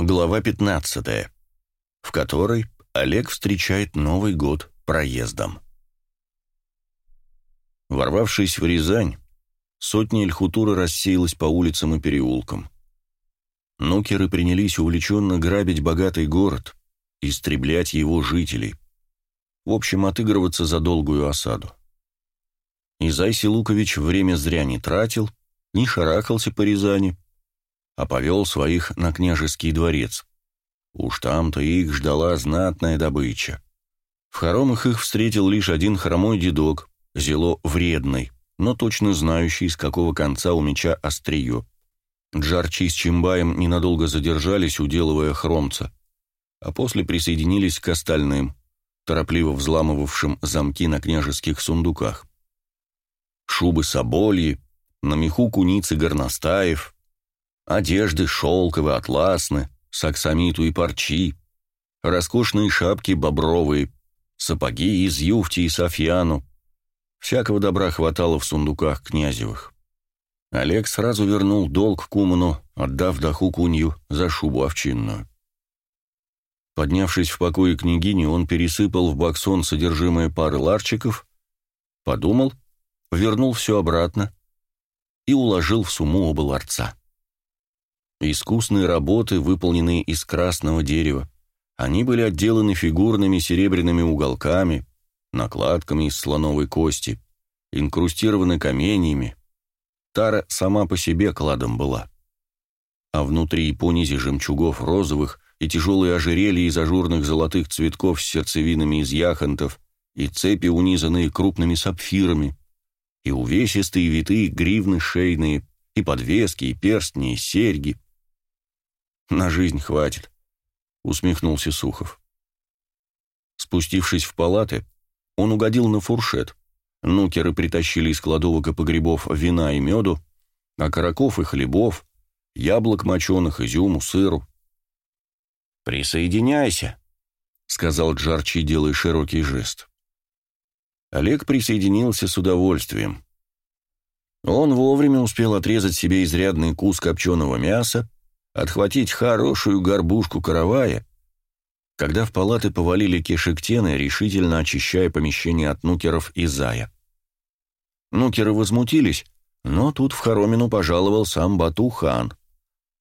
Глава 15, в которой Олег встречает Новый год проездом. Ворвавшись в Рязань, сотня Эльхутура рассеялась по улицам и переулкам. Нукеры принялись увлеченно грабить богатый город, истреблять его жителей. В общем, отыгрываться за долгую осаду. Изайси Лукович время зря не тратил, не шарахался по Рязани, а повел своих на княжеский дворец. Уж там-то их ждала знатная добыча. В хоромах их встретил лишь один хромой дедок, зело вредный, но точно знающий, с какого конца у меча острие. Джарчи с Чимбаем ненадолго задержались, уделывая хромца, а после присоединились к остальным, торопливо взламывавшим замки на княжеских сундуках шубы собольи, на меху куницы горностаев, одежды шелковые, атласны, саксамиту и парчи, роскошные шапки бобровые, сапоги из юфти и софьяну. Всякого добра хватало в сундуках князевых. Олег сразу вернул долг Куману, отдав даху кунью за шубу овчинную. Поднявшись в покое княгини, он пересыпал в баксон содержимое пары ларчиков, подумал — вернул все обратно и уложил в сумму оба ларца. Искусные работы, выполненные из красного дерева, они были отделаны фигурными серебряными уголками, накладками из слоновой кости, инкрустированы каменьями. Тара сама по себе кладом была. А внутри и понизи жемчугов розовых и тяжелые ожерелья из ажурных золотых цветков с сердцевинами из яхонтов и цепи, унизанные крупными сапфирами, и увесистые витые гривны шейные, и подвески, и перстни, и серьги. «На жизнь хватит», — усмехнулся Сухов. Спустившись в палаты, он угодил на фуршет. Нукеры притащили из кладовок и погребов вина и меду, а караков и хлебов, яблок моченых, изюму, сыру. «Присоединяйся», — сказал Джарчи, делая широкий жест. Олег присоединился с удовольствием. Он вовремя успел отрезать себе изрядный кус копченого мяса, отхватить хорошую горбушку каравая, когда в палаты повалили кешектены, решительно очищая помещение от нукеров и зая. Нукеры возмутились, но тут в хоромину пожаловал сам Бату-хан,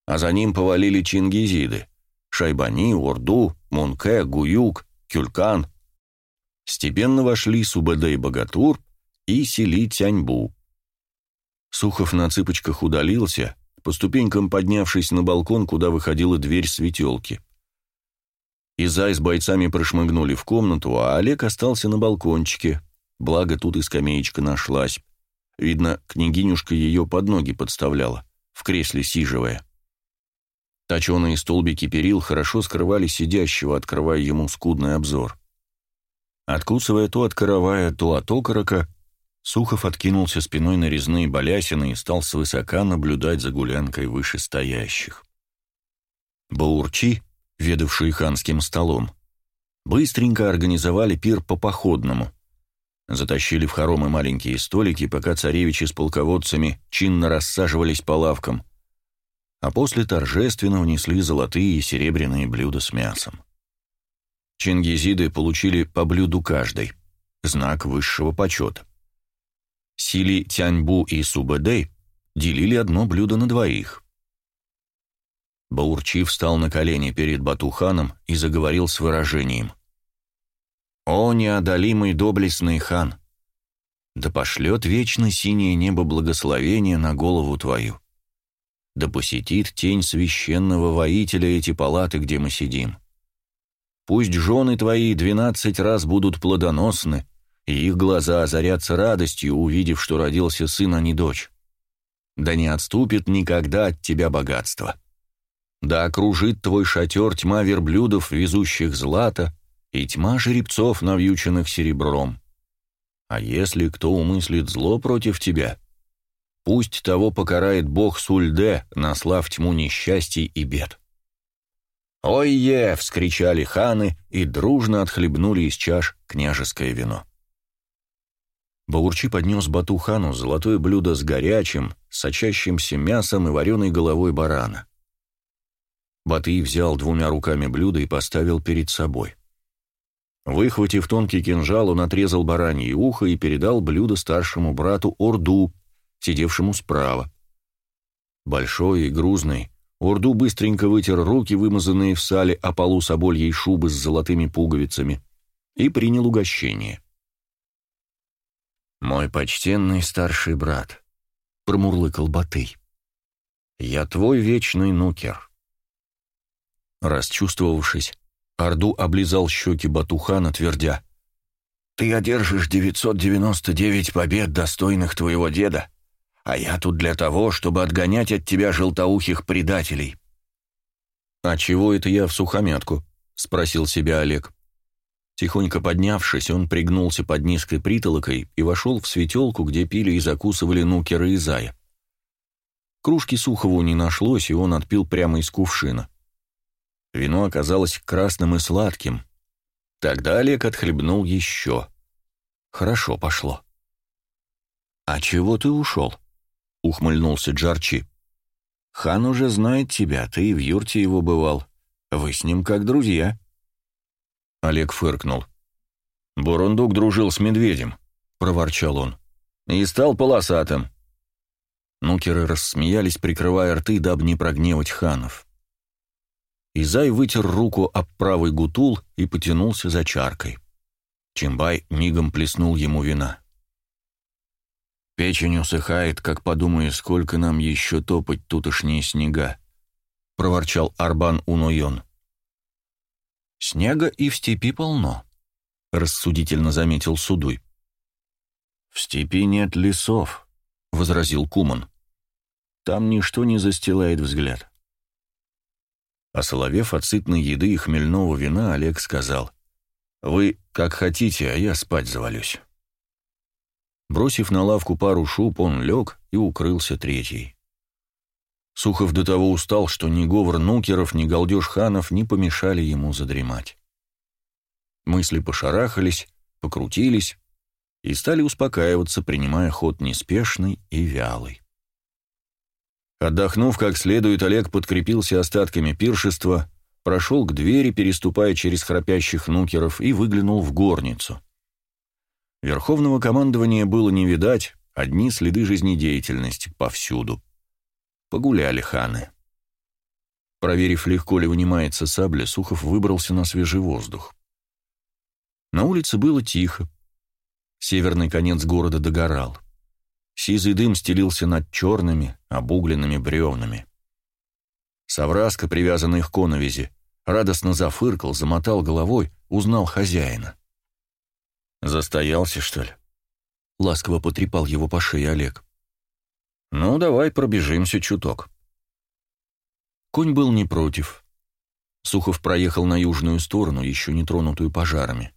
а за ним повалили чингизиды — Шайбани, Урду, Мунке, Гуюк, Кюлькан — Степенно вошли Субэдэй Богатур и Сели Тяньбу. Сухов на цыпочках удалился, по ступенькам поднявшись на балкон, куда выходила дверь светелки. Изай с бойцами прошмыгнули в комнату, а Олег остался на балкончике, благо тут и скамеечка нашлась. Видно, княгинюшка ее под ноги подставляла, в кресле сиживая. Точеные столбики перил хорошо скрывали сидящего, открывая ему скудный обзор. Откусывая то от каравая, то от окорока, Сухов откинулся спиной на резные балясины и стал свысока наблюдать за гулянкой вышестоящих. Баурчи, ведавшие ханским столом, быстренько организовали пир по походному. Затащили в хоромы маленькие столики, пока царевичи с полководцами чинно рассаживались по лавкам, а после торжественно внесли золотые и серебряные блюда с мясом. Чингизиды получили по блюду каждой, знак высшего почета. Сили Тяньбу и Субэдэй делили одно блюдо на двоих. Баурчи встал на колени перед Батуханом и заговорил с выражением. «О, неодолимый доблестный хан! Да пошлет вечно синее небо благословения на голову твою! Да посетит тень священного воителя эти палаты, где мы сидим!» Пусть жены твои двенадцать раз будут плодоносны, и их глаза озарятся радостью, увидев, что родился сын, а не дочь. Да не отступит никогда от тебя богатство. Да окружит твой шатер тьма верблюдов, везущих злато, и тьма жеребцов, навьюченных серебром. А если кто умыслит зло против тебя, пусть того покарает бог Сульде, наслав тьму несчастий и бед. «Ой-е!» — вскричали ханы и дружно отхлебнули из чаш княжеское вино. Баурчи поднес Бату-хану золотое блюдо с горячим, сочащимся мясом и вареной головой барана. Батый взял двумя руками блюдо и поставил перед собой. Выхватив тонкий кинжал, он отрезал баранье ухо и передал блюдо старшему брату Орду, сидевшему справа. Большой и грузный, Орду быстренько вытер руки, вымазанные в сале, о полу собольей шубы с золотыми пуговицами, и принял угощение. «Мой почтенный старший брат», — промурлыкал Батый, — «я твой вечный нукер». Расчувствовавшись, Орду облизал щеки Батухана, твердя, «Ты одержишь 999 побед, достойных твоего деда, а я тут для того, чтобы отгонять от тебя желтоухих предателей». «А чего это я в сухомятку?» — спросил себя Олег. Тихонько поднявшись, он пригнулся под низкой притолокой и вошел в светелку, где пили и закусывали нукеры и зая. Кружки Сухову не нашлось, и он отпил прямо из кувшина. Вино оказалось красным и сладким. Тогда Олег отхлебнул еще. Хорошо пошло. «А чего ты ушел?» — ухмыльнулся Джарчи. «Хан уже знает тебя, ты и в юрте его бывал. Вы с ним как друзья». Олег фыркнул. «Бурундук дружил с медведем», — проворчал он. «И стал полосатым». Нукеры рассмеялись, прикрывая рты, дабы не прогневать ханов. Изай вытер руку об правый гутул и потянулся за чаркой. Чимбай мигом плеснул ему вина. «Печень усыхает, как подумаю, сколько нам еще топать тутошние снега», — проворчал Арбан Унойон. «Снега и в степи полно», — рассудительно заметил Судуй. «В степи нет лесов», — возразил Куман. «Там ничто не застилает взгляд». Осоловев от сытной еды и хмельного вина, Олег сказал, «Вы как хотите, а я спать завалюсь». Бросив на лавку пару шуб, он лег и укрылся третьей. Сухов до того устал, что ни говор нукеров, ни галдеж ханов не помешали ему задремать. Мысли пошарахались, покрутились и стали успокаиваться, принимая ход неспешный и вялый. Отдохнув как следует, Олег подкрепился остатками пиршества, прошел к двери, переступая через храпящих нукеров, и выглянул в горницу. Верховного командования было не видать, одни следы жизнедеятельности повсюду. Погуляли ханы. Проверив, легко ли вынимается сабля, Сухов выбрался на свежий воздух. На улице было тихо. Северный конец города догорал. Сизый дым стелился над черными, обугленными бревнами. Савраска, привязанный к коновизи, радостно зафыркал, замотал головой, узнал хозяина. «Застоялся, что ли?» — ласково потрепал его по шее Олег. «Ну, давай пробежимся чуток». Конь был не против. Сухов проехал на южную сторону, еще не тронутую пожарами.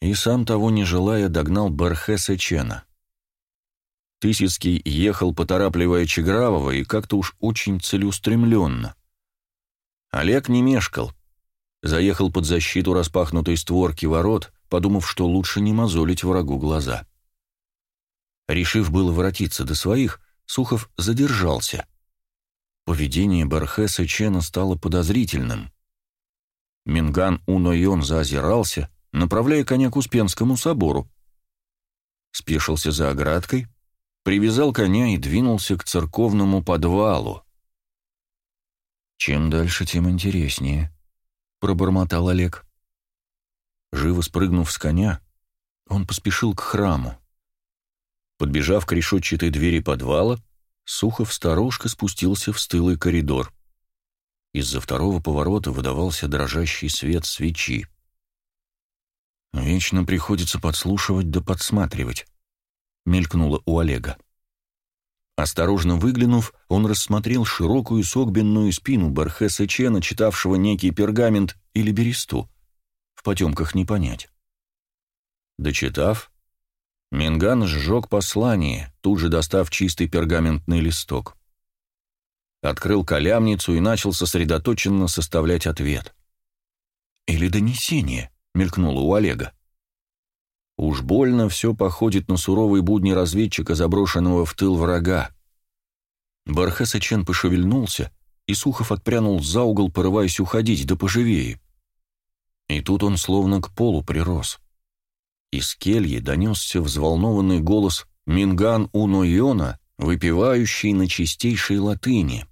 И сам того не желая, догнал Бархеса Чена. Тысяцкий ехал, поторапливая Чегравова, и как-то уж очень целеустремленно. Олег не мешкал. Заехал под защиту распахнутой створки ворот, подумав, что лучше не мозолить врагу глаза. Решив было воротиться до своих, Сухов задержался. Поведение Бархеса Чена стало подозрительным. Минган Унойон заозирался, направляя коня к Успенскому собору. Спешился за оградкой, привязал коня и двинулся к церковному подвалу. «Чем дальше, тем интереснее», — пробормотал Олег. Живо спрыгнув с коня, он поспешил к храму. Подбежав к решетчатой двери подвала, Сухов сторожко спустился в стылый коридор. Из-за второго поворота выдавался дрожащий свет свечи. «Вечно приходится подслушивать да подсматривать», мелькнуло у Олега. Осторожно выглянув, он рассмотрел широкую согбенную спину Бархеса Чена, читавшего некий пергамент или бересту. В потемках не понять. Дочитав, Минган сжег послание, тут же достав чистый пергаментный листок. Открыл колямницу и начал сосредоточенно составлять ответ. «Или донесение», — мелькнуло у Олега. Уж больно все походит на суровые будни разведчика, заброшенного в тыл врага. Бархесачен пошевельнулся, и Сухов отпрянул за угол, порываясь уходить, да поживее. И тут он словно к полу прирос. Из кельи донесся взволнованный голос Минган Унойона, выпивающий на чистейшей латыни.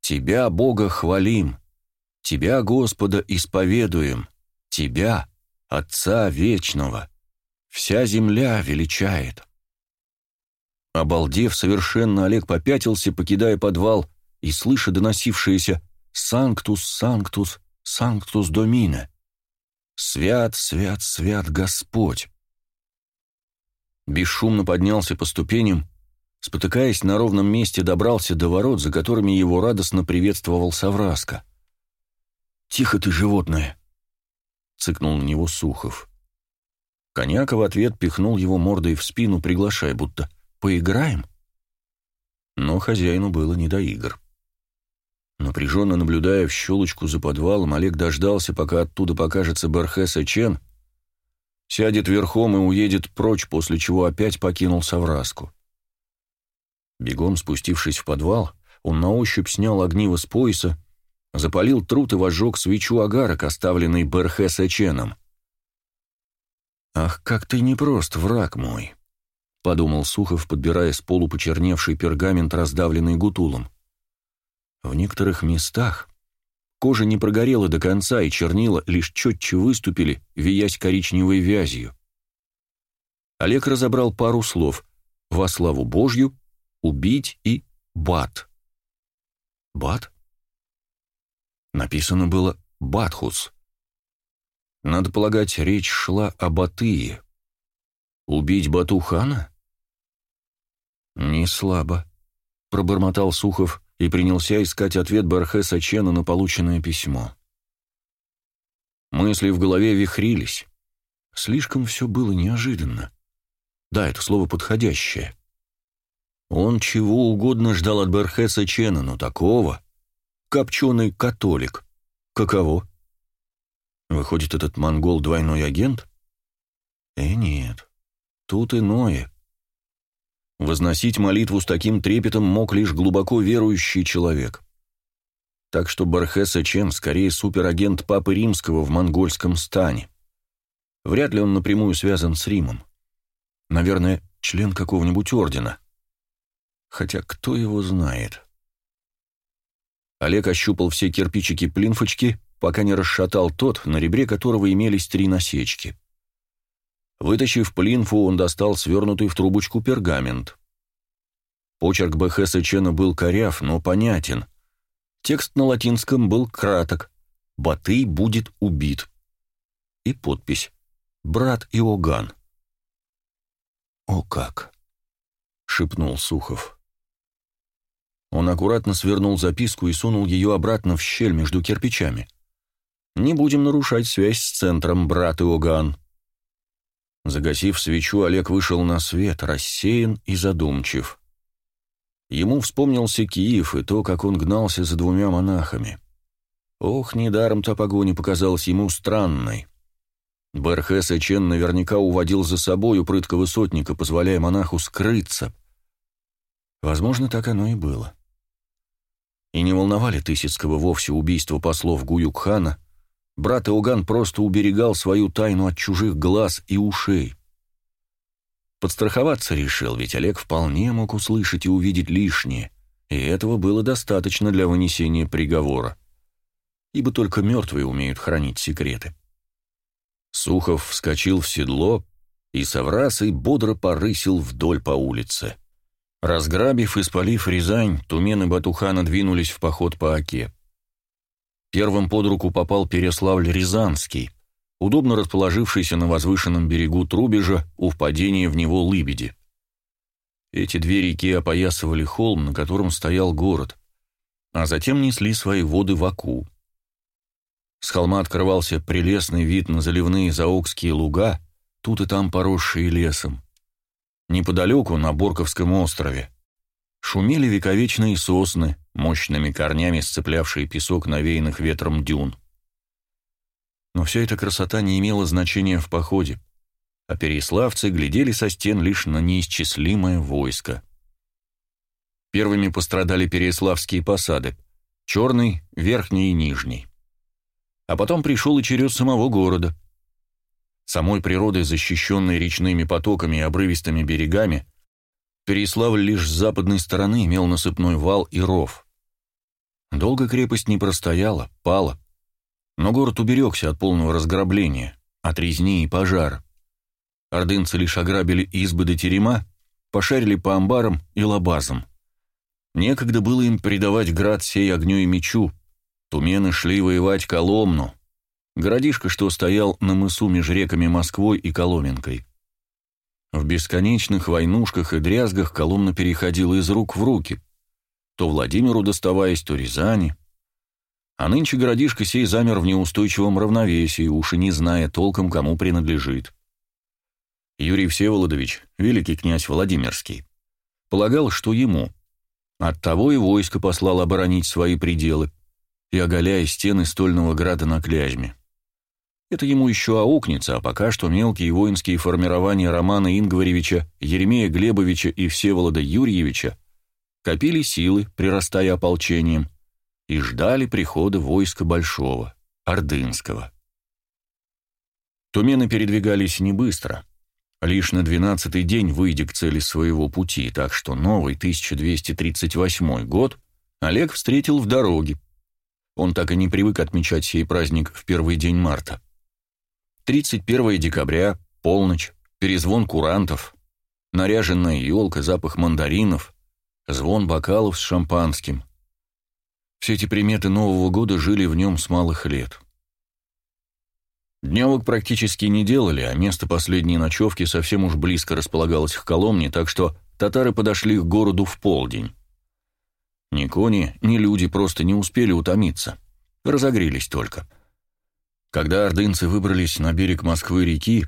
«Тебя, Бога, хвалим, Тебя, Господа, исповедуем, Тебя, Отца Вечного, вся земля величает». Обалдев совершенно, Олег попятился, покидая подвал, и слыша доносившееся «Санктус, Санктус, Санктус Домине». «Свят, свят, свят Господь!» Бесшумно поднялся по ступеням, спотыкаясь на ровном месте, добрался до ворот, за которыми его радостно приветствовал Савраска. «Тихо ты, животное!» — цыкнул на него Сухов. Коняка в ответ пихнул его мордой в спину, приглашая, будто «поиграем?» Но хозяину было не до игр. Напряженно наблюдая в щелочку за подвалом, Олег дождался, пока оттуда покажется Бархеса Чен, сядет верхом и уедет прочь, после чего опять покинул Савраску. Бегом спустившись в подвал, он на ощупь снял огниво с пояса, запалил труд и возжег свечу агарок, оставленный Берхеса Ченом. «Ах, как ты непрост, враг мой!» — подумал Сухов, подбирая с полу почерневший пергамент, раздавленный гутулом. В некоторых местах кожа не прогорела до конца, и чернила лишь четче выступили, виясь коричневой вязью. Олег разобрал пару слов «во славу Божью», «убить» и «бат». «Бат?» Написано было «батхус». Надо полагать, речь шла о Батые. Убить Батухана? Не слабо, пробормотал Сухов, и принялся искать ответ Бархеса Чена на полученное письмо. Мысли в голове вихрились. Слишком все было неожиданно. Да, это слово подходящее. Он чего угодно ждал от Бархеса Чена, но такого... Копченый католик. Каково? Выходит, этот монгол двойной агент? Э, нет. Тут иное. Возносить молитву с таким трепетом мог лишь глубоко верующий человек. Так что Бархеса Чен скорее суперагент Папы Римского в монгольском стане. Вряд ли он напрямую связан с Римом. Наверное, член какого-нибудь ордена. Хотя кто его знает? Олег ощупал все кирпичики-плинфочки, пока не расшатал тот, на ребре которого имелись три насечки. Вытащив плинфу, он достал свернутый в трубочку пергамент. Почерк Б.Х. Чена был коряв, но понятен. Текст на латинском был краток. «Батый будет убит». И подпись «Брат Иоганн». «О как!» — шепнул Сухов. Он аккуратно свернул записку и сунул ее обратно в щель между кирпичами. «Не будем нарушать связь с центром, брат Иоганн». Загасив свечу, Олег вышел на свет, рассеян и задумчив. Ему вспомнился Киев и то, как он гнался за двумя монахами. Ох, недаром та погоня показалась ему странной. Берхес Чен наверняка уводил за собой упрыткого сотника, позволяя монаху скрыться. Возможно, так оно и было. И не волновали Тысяцкого вовсе убийство послов Гуюкхана, Брат Иоганн просто уберегал свою тайну от чужих глаз и ушей. Подстраховаться решил, ведь Олег вполне мог услышать и увидеть лишнее, и этого было достаточно для вынесения приговора. Ибо только мертвые умеют хранить секреты. Сухов вскочил в седло и с Аврасой бодро порысил вдоль по улице. Разграбив и спалив Рязань, Тумен и Батухана двинулись в поход по Оке. Первым под руку попал Переславль-Рязанский, удобно расположившийся на возвышенном берегу Трубежа у впадения в него Лыбеди. Эти две реки опоясывали холм, на котором стоял город, а затем несли свои воды в Аку. С холма открывался прелестный вид на заливные заокские луга, тут и там поросшие лесом. Неподалеку, на Борковском острове, шумели вековечные сосны, мощными корнями сцеплявшие песок навеянных ветром дюн. Но вся эта красота не имела значения в походе, а переславцы глядели со стен лишь на неисчислимое войско. Первыми пострадали переславские посады, Черный, верхний и нижний. А потом пришел и черед самого города. Самой природой, защищенной речными потоками и обрывистыми берегами, Переславль лишь с западной стороны имел насыпной вал и ров. Долго крепость не простояла, пала. Но город уберегся от полного разграбления, от резни и пожара. Ордынцы лишь ограбили избы до терема, пошарили по амбарам и лабазам. Некогда было им предавать град сей огню и мечу. Тумены шли воевать Коломну, городишко, что стоял на мысу меж реками Москвой и Коломенкой. В бесконечных войнушках и дрязгах Коломна переходила из рук в руки, то Владимиру доставаясь, то Рязани. А нынче городишко сей замер в неустойчивом равновесии, уж и не зная толком, кому принадлежит. Юрий Всеволодович, великий князь Владимирский, полагал, что ему. Оттого и войско послал оборонить свои пределы и оголяя стены стольного града на Клязьме. Это ему еще аукнется, а пока что мелкие воинские формирования Романа Ингваревича, Еремея Глебовича и Всеволода Юрьевича копили силы, прирастая ополчением, и ждали прихода войска Большого, Ордынского. Тумены передвигались не быстро, лишь на двенадцатый день выйдя к цели своего пути, так что новый 1238 год Олег встретил в дороге. Он так и не привык отмечать сей праздник в первый день марта. 31 декабря, полночь, перезвон курантов, наряженная елка, запах мандаринов, звон бокалов с шампанским. Все эти приметы Нового года жили в нем с малых лет. Дневок практически не делали, а место последней ночевки совсем уж близко располагалось к Коломне, так что татары подошли к городу в полдень. Ни кони, ни люди просто не успели утомиться. Разогрелись только. Когда ордынцы выбрались на берег Москвы-реки,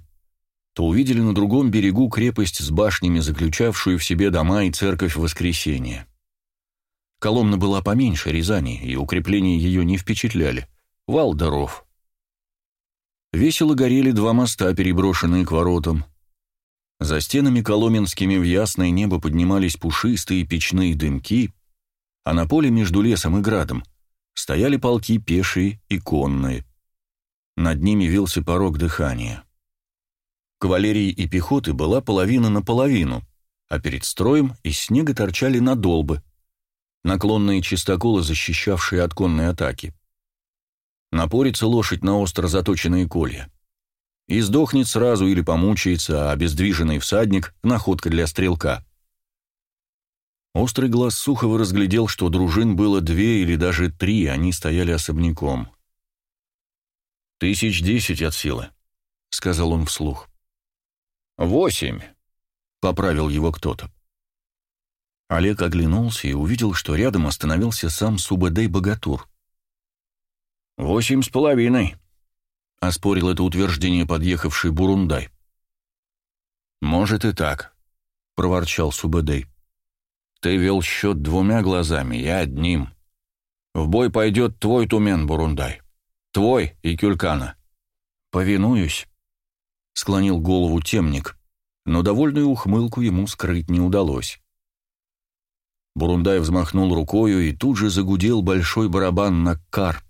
то увидели на другом берегу крепость с башнями, заключавшую в себе дома и церковь Воскресения. Коломна была поменьше Рязани, и укрепления ее не впечатляли. Вал даров. Весело горели два моста, переброшенные к воротам. За стенами коломенскими в ясное небо поднимались пушистые печные дымки, а на поле между лесом и градом стояли полки пешие и конные. Над ними вился порог дыхания. Кавалерии и пехоты была половина на половину, а перед строем из снега торчали надолбы, наклонные чистоколы, защищавшие от конной атаки. Напорится лошадь на остро заточенные колья. И сдохнет сразу или помучается, а обездвиженный всадник — находка для стрелка. Острый глаз Сухова разглядел, что дружин было две или даже три, они стояли особняком. «Тысяч десять от силы», — сказал он вслух. «Восемь», — поправил его кто-то. Олег оглянулся и увидел, что рядом остановился сам Субэдэй Богатур. «Восемь с половиной», — оспорил это утверждение подъехавший Бурундай. «Может и так», — проворчал Субэдэй. «Ты вел счет двумя глазами, я одним. В бой пойдет твой тумен, Бурундай. Твой и Кюлькана». «Повинуюсь», — склонил голову темник, но довольную ухмылку ему скрыть не удалось. Бурундай взмахнул рукою, и тут же загудел большой барабан на кар.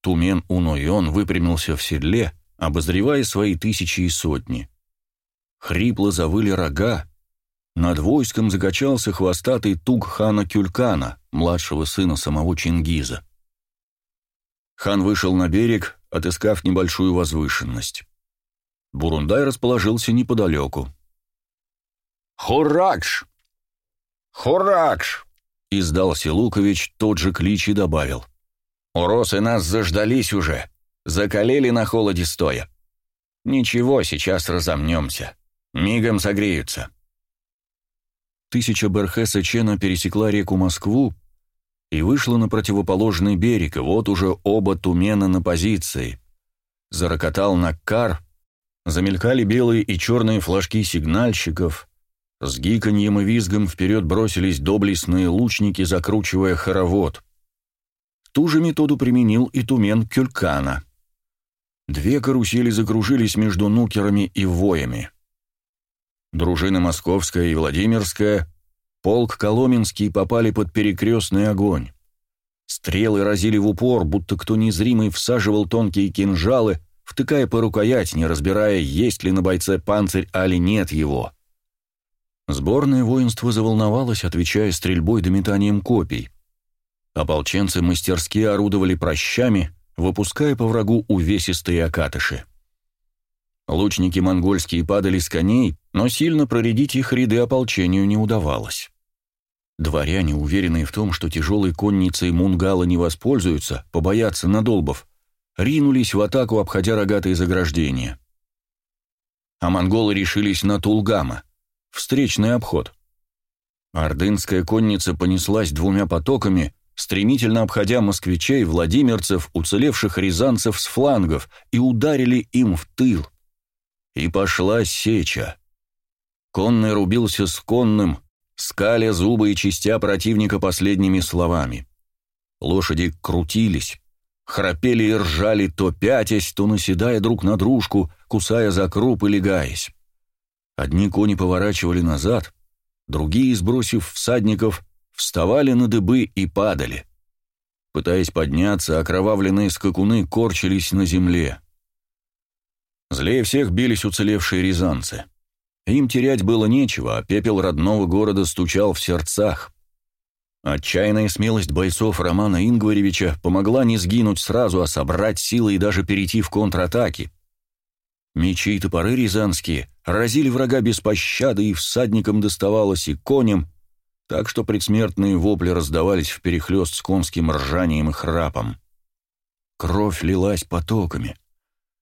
Тумен Унойон выпрямился в седле, обозревая свои тысячи и сотни. Хрипло завыли рога. Над войском закачался хвостатый туг хана Кюлькана, младшего сына самого Чингиза. Хан вышел на берег, отыскав небольшую возвышенность. Бурундай расположился неподалеку. «Хуракш! Хуракш!» — издался Лукович тот же клич и добавил. «Уросы нас заждались уже, закалели на холоде стоя. Ничего, сейчас разомнемся, мигом согреются». Тысяча Берхеса Чена пересекла реку Москву, и вышла на противоположный берег, и вот уже оба тумена на позиции. Зарокотал Наккар, замелькали белые и черные флажки сигнальщиков, с гиканьем и визгом вперед бросились доблестные лучники, закручивая хоровод. Ту же методу применил и тумен Кюлькана. Две карусели закружились между нукерами и воями. Дружина Московская и Владимирская полк Коломенский попали под перекрестный огонь. Стрелы разили в упор, будто кто незримый всаживал тонкие кинжалы, втыкая по рукоять, не разбирая, есть ли на бойце панцирь, али нет его. Сборное воинство заволновалось, отвечая стрельбой да метанием копий. Ополченцы мастерски орудовали прощами, выпуская по врагу увесистые окатыши. Лучники монгольские падали с коней, но сильно проредить их ряды ополчению не удавалось. Дворяне, уверенные в том, что тяжелой конницей Мунгала не воспользуются, побоятся надолбов, ринулись в атаку, обходя рогатые заграждения. А монголы решились на Тулгама, встречный обход. Ордынская конница понеслась двумя потоками, стремительно обходя москвичей, владимирцев, уцелевших рязанцев с флангов, и ударили им в тыл. И пошла сеча. Конный рубился с конным, скаля зубы и чистя противника последними словами. Лошади крутились, храпели и ржали, то пятясь, то наседая друг на дружку, кусая за круп и легаясь. Одни кони поворачивали назад, другие, сбросив всадников, вставали на дыбы и падали. Пытаясь подняться, окровавленные скакуны корчились на земле. Злее всех бились уцелевшие рязанцы. Им терять было нечего, а пепел родного города стучал в сердцах. Отчаянная смелость бойцов Романа Ингваревича помогла не сгинуть сразу, а собрать силы и даже перейти в контратаки. Мечи и топоры рязанские разили врага без пощады, и всадникам доставалось, и коням, так что предсмертные вопли раздавались вперехлёст с конским ржанием и храпом. Кровь лилась потоками —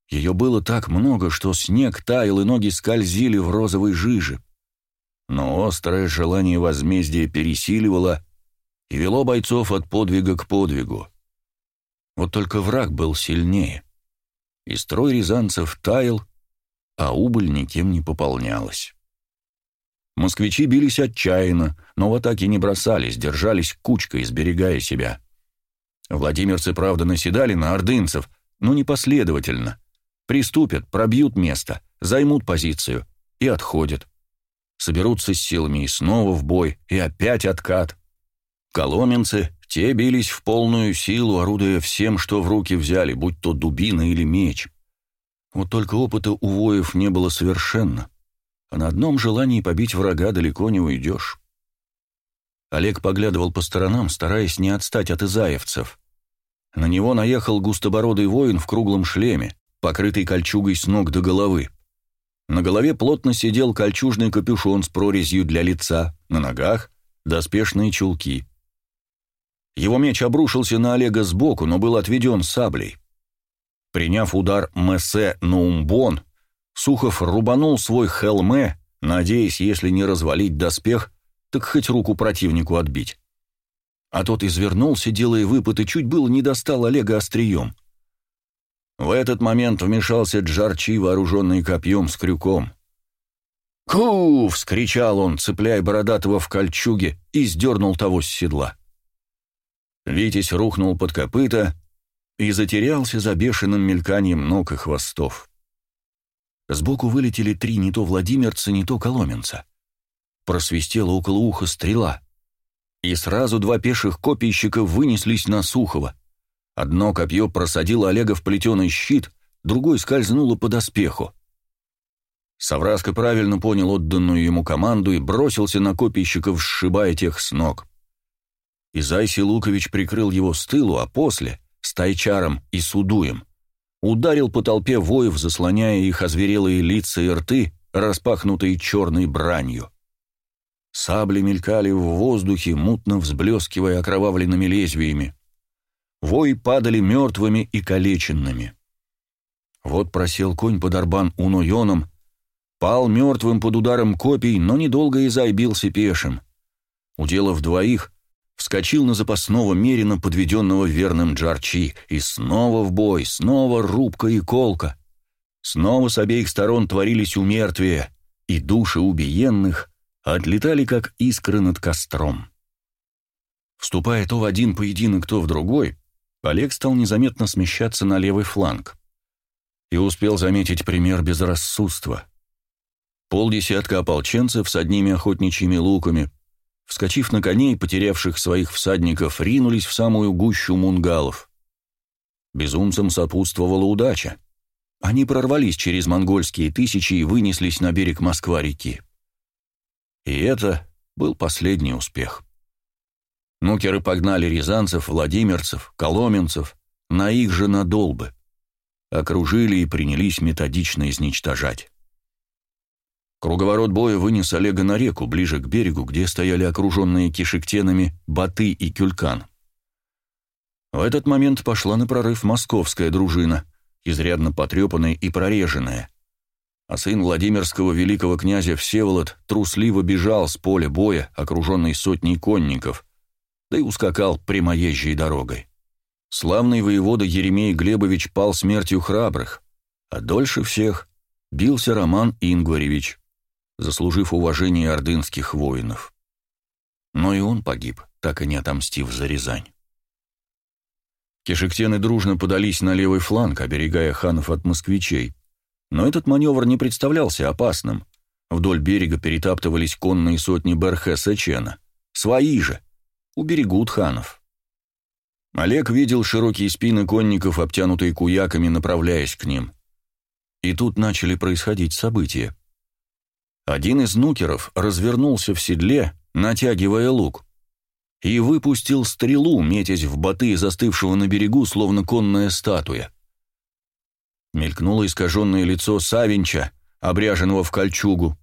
ее было так много, что снег таял и ноги скользили в розовой жиже. Но острое желание возмездия пересиливало и вело бойцов от подвига к подвигу. Вот только враг был сильнее, и строй рязанцев таял, а убыль никем не пополнялась. Москвичи бились отчаянно, но в атаке не бросались, держались кучкой, сберегая себя. Владимирцы, правда, наседали на ордынцев, но непоследовательно — Приступят, пробьют место, займут позицию и отходят. Соберутся с силами и снова в бой, и опять откат. Коломенцы, те бились в полную силу, орудуя всем, что в руки взяли, будь то дубина или меч. Вот только опыта у воев не было совершенно, а на одном желании побить врага далеко не уйдешь. Олег поглядывал по сторонам, стараясь не отстать от изаевцев. На него наехал густобородый воин в круглом шлеме покрытый кольчугой с ног до головы. На голове плотно сидел кольчужный капюшон с прорезью для лица, на ногах — доспешные чулки. Его меч обрушился на Олега сбоку, но был отведен саблей. Приняв удар Мессе на умбон, Сухов рубанул свой хелме, надеясь, если не развалить доспех, так хоть руку противнику отбить. А тот извернулся, делая выпад, и чуть было не достал Олега острием — в этот момент вмешался Джарчи, вооруженный копьем с крюком. «Ку!» — вскричал он, цепляя бородатого в кольчуге, и сдернул того с седла. Витязь рухнул под копыта и затерялся за бешеным мельканием ног и хвостов. Сбоку вылетели три не то владимирца, не то коломенца. Просвистела около уха стрела, и сразу два пеших копийщика вынеслись на Сухова — Одно копье просадило Олега в плетеный щит, другой скользнуло по доспеху. Савраска правильно понял отданную ему команду и бросился на копийщиков, сшибая тех с ног. Изайси Лукович прикрыл его с тылу, а после, с тайчаром и судуем, ударил по толпе воев, заслоняя их озверелые лица и рты, распахнутые черной бранью. Сабли мелькали в воздухе, мутно взблескивая окровавленными лезвиями. Вои падали мертвыми и калеченными. Вот просел конь под арбан Унойоном, пал мертвым под ударом копий, но недолго и зайбился пешим. Уделав двоих, вскочил на запасного мерина, подведенного верным Джарчи, и снова в бой, снова рубка и колка. Снова с обеих сторон творились умертвия, и души убиенных отлетали, как искры над костром. Вступая то в один поединок, то в другой, Олег стал незаметно смещаться на левый фланг. И успел заметить пример безрассудства. Полдесятка ополченцев с одними охотничьими луками, вскочив на коней, потерявших своих всадников, ринулись в самую гущу мунгалов. Безумцам сопутствовала удача. Они прорвались через монгольские тысячи и вынеслись на берег Москва-реки. И это был последний успех. Нукеры погнали рязанцев, владимирцев, коломенцев на их же надолбы. Окружили и принялись методично изничтожать. Круговорот боя вынес Олега на реку, ближе к берегу, где стояли окруженные кишектенами Баты и Кюлькан. В этот момент пошла на прорыв московская дружина, изрядно потрепанная и прореженная. А сын Владимирского великого князя Всеволод трусливо бежал с поля боя, окруженный сотней конников, да и ускакал прямоезжей дорогой. Славный воевода Еремей Глебович пал смертью храбрых, а дольше всех бился Роман Ингваревич, заслужив уважение ордынских воинов. Но и он погиб, так и не отомстив за Рязань. Кишектены дружно подались на левый фланг, оберегая ханов от москвичей. Но этот маневр не представлялся опасным. Вдоль берега перетаптывались конные сотни Берхе-Сечена. Свои же. Уберегут ханов. Олег видел широкие спины конников, обтянутые куяками, направляясь к ним. И тут начали происходить события. Один из нукеров развернулся в седле, натягивая лук, и выпустил стрелу, метясь в боты застывшего на берегу, словно конная статуя. Мелькнуло искаженное лицо Савинча, обряженного в кольчугу,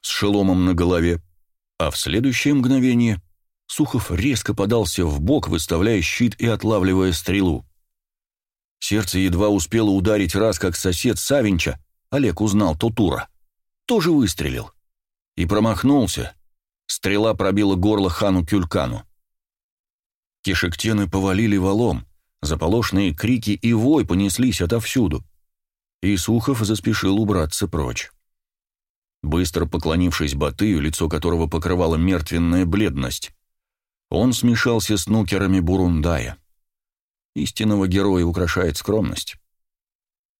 с шеломом на голове, а в следующее мгновение Сухов резко подался в бок, выставляя щит и отлавливая стрелу. Сердце едва успело ударить раз, как сосед Савинча, Олег узнал Тотура, тоже выстрелил. И промахнулся. Стрела пробила горло хану Кюлькану. Кишектены повалили валом, заполошные крики и вой понеслись отовсюду. И Сухов заспешил убраться прочь. Быстро поклонившись Батыю, лицо которого покрывала мертвенная бледность, он смешался с нукерами Бурундая. Истинного героя украшает скромность.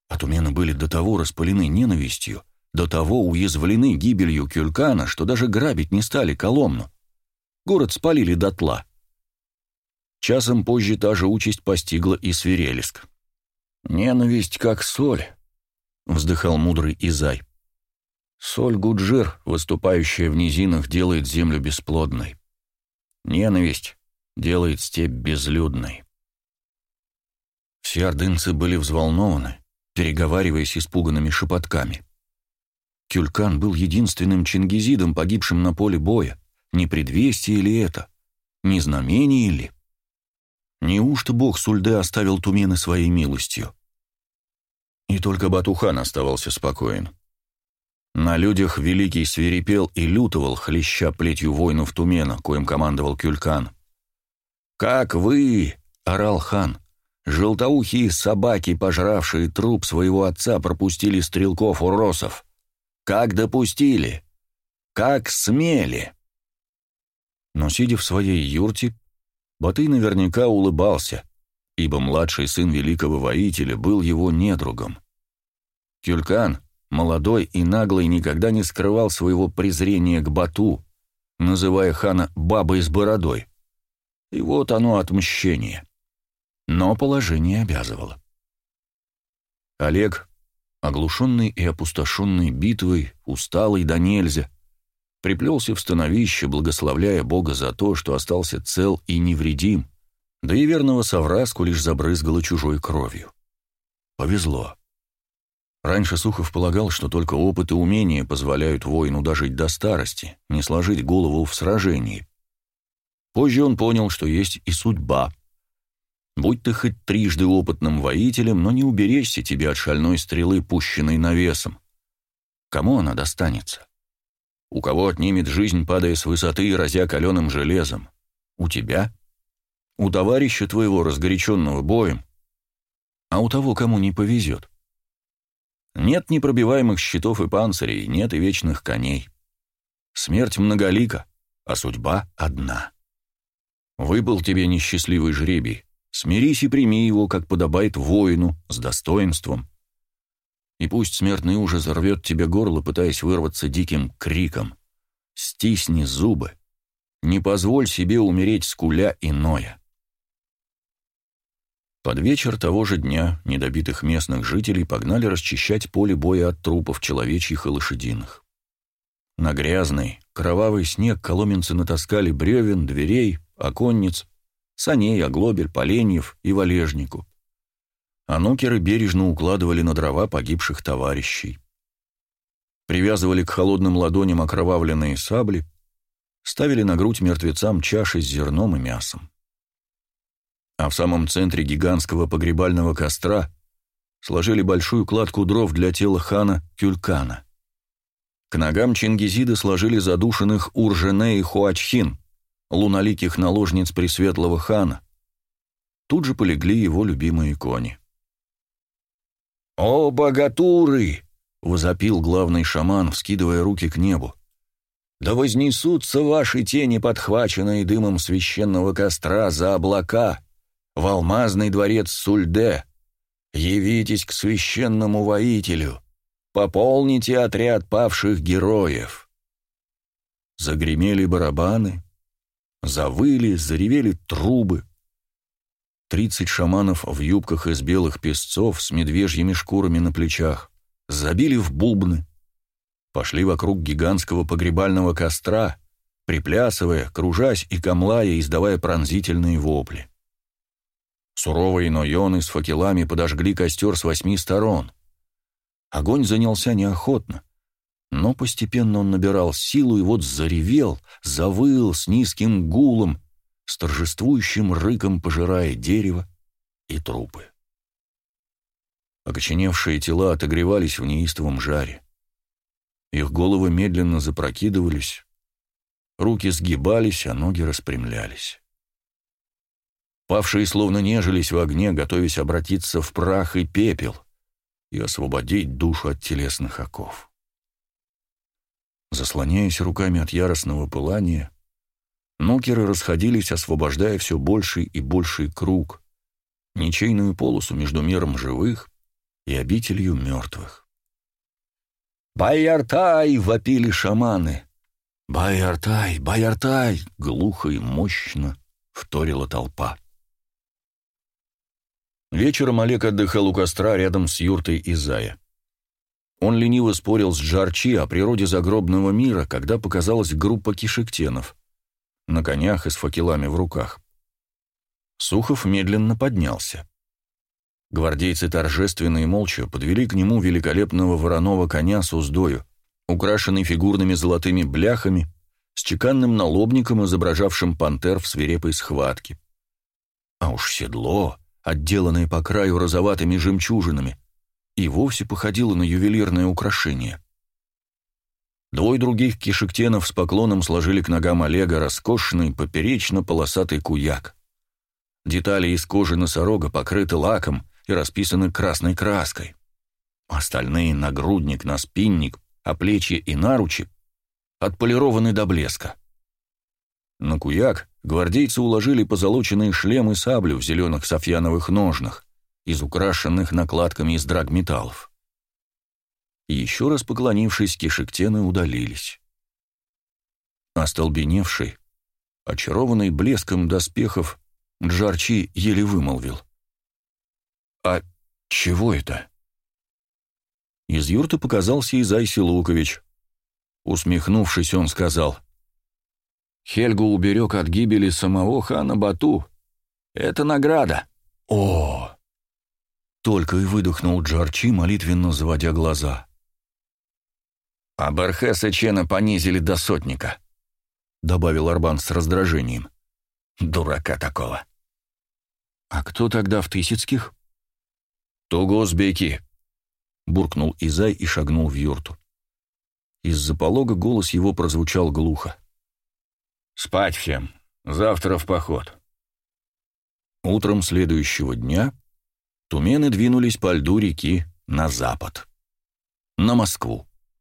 Атумены были до того распылены ненавистью, до того уязвлены гибелью Кюлькана, что даже грабить не стали Коломну. Город спалили дотла. Часом позже та же участь постигла и Свирелиск. «Ненависть как соль», — вздыхал мудрый Изай. «Соль Гуджир, выступающая в низинах, делает землю бесплодной. Ненависть делает степь безлюдной». Все ордынцы были взволнованы, переговариваясь испуганными шепотками. Кюлькан был единственным чингизидом, погибшим на поле боя. Не предвестие ли это? Не знамение ли? Неужто бог Сульде оставил Тумены своей милостью? И только Батухан оставался спокоен. На людях Великий свирепел и лютовал, хлеща плетью воинов Тумена, коим командовал Кюлькан. «Как вы!» — орал хан. «Желтоухие собаки, пожравшие труп своего отца, пропустили стрелков-уросов. Как допустили? Как смели? Но, сидя в своей юрте, Батый наверняка улыбался, ибо младший сын великого воителя был его недругом. Кюлькан, молодой и наглый, никогда не скрывал своего презрения к Бату, называя хана «бабой с бородой». И вот оно отмщение. Но положение обязывало. Олег оглушенный и опустошенный битвой, усталый до нельзя, приплелся в становище, благословляя Бога за то, что остался цел и невредим, да и верного совраску лишь забрызгало чужой кровью. Повезло. Раньше Сухов полагал, что только опыт и умение позволяют воину дожить до старости, не сложить голову в сражении. Позже он понял, что есть и судьба — Будь ты хоть трижды опытным воителем, но не уберечься тебе от шальной стрелы, пущенной навесом. Кому она достанется? У кого отнимет жизнь, падая с высоты и разя каленым железом? У тебя? У товарища твоего, разгоряченного боем? А у того, кому не повезет? Нет непробиваемых щитов и панцирей, нет и вечных коней. Смерть многолика, а судьба одна. Выпал тебе несчастливый жребий. Смирись и прими его, как подобает воину, с достоинством. И пусть смертный ужас рвет тебе горло, пытаясь вырваться диким криком. Стисни зубы. не позволь себе умереть скуля иное. Под вечер того же дня недобитых местных жителей погнали расчищать поле боя от трупов человечьих и лошадиных. На грязный, кровавый снег коломенцы натаскали бревен, дверей, оконниц, саней, оглобель, поленьев и валежнику. А нукеры бережно укладывали на дрова погибших товарищей. Привязывали к холодным ладоням окровавленные сабли, ставили на грудь мертвецам чаши с зерном и мясом а в самом центре гигантского погребального костра сложили большую кладку дров для тела хана Кюлькана. К ногам Чингизида сложили задушенных Уржене и Хуачхин, луналиких наложниц Пресветлого хана. Тут же полегли его любимые кони. «О, богатуры!» — возопил главный шаман, вскидывая руки к небу. «Да вознесутся ваши тени, подхваченные дымом священного костра, за облака!» В алмазный дворец Сульде. Явитесь к священному воителю, пополните отряд павших героев. Загремели барабаны, завыли, заревели трубы. Тридцать шаманов в юбках из белых песцов с медвежьими шкурами на плечах забили в бубны, пошли вокруг гигантского погребального костра, приплясывая, кружась и камлая, издавая пронзительные вопли. Суровые нойоны с факелами подожгли костер с восьми сторон. Огонь занялся неохотно, но постепенно он набирал силу и вот заревел, завыл с низким гулом, с торжествующим рыком пожирая дерево и трупы. Окоченевшие тела отогревались в неистовом жаре. Их головы медленно запрокидывались, руки сгибались, а ноги распрямлялись. Павшие словно нежились в огне, готовясь обратиться в прах и пепел и освободить душу от телесных оков. Заслоняясь руками от яростного пылания, нокеры расходились, освобождая все больший и больший круг, ничейную полосу между миром живых и обителью мертвых. «Байартай!» — вопили шаманы. «Байартай! Байартай!» — глухо и мощно вторила толпа. Вечером Олег отдыхал у костра рядом с юртой Изая. Он лениво спорил с Джарчи о природе загробного мира, когда показалась группа кишектенов на конях и с факелами в руках. Сухов медленно поднялся. Гвардейцы торжественно и молча подвели к нему великолепного вороного коня с уздою, украшенный фигурными золотыми бляхами, с чеканным налобником, изображавшим пантер в свирепой схватке. А уж седло отделанное по краю розоватыми жемчужинами, и вовсе походило на ювелирное украшение. Двое других кишектенов с поклоном сложили к ногам Олега роскошный поперечно-полосатый куяк. Детали из кожи носорога покрыты лаком и расписаны красной краской. Остальные — нагрудник, наспинник, а плечи и наручи — отполированы до блеска. На куяк гвардейцы уложили позолоченные шлемы и саблю в зеленых софьяновых ножнах, из украшенных накладками из драгметаллов. Еще раз поклонившись, кишектены удалились. Остолбеневший, очарованный блеском доспехов, Джарчи еле вымолвил. «А чего это?» Из юрты показался Изайси Лукович. Усмехнувшись, он сказал, Хельгу уберег от гибели самого хана Бату. Это награда. О! Только и выдохнул Джарчи, молитвенно заводя глаза. А Бархеса Чена понизили до сотника, добавил Арбан с раздражением. Дурака такого. А кто тогда в Тысяцких? Тугозбеки, буркнул Изай и шагнул в юрту. Из-за полога голос его прозвучал глухо. Спать всем. Завтра в поход. Утром следующего дня тумены двинулись по льду реки на запад. На Москву.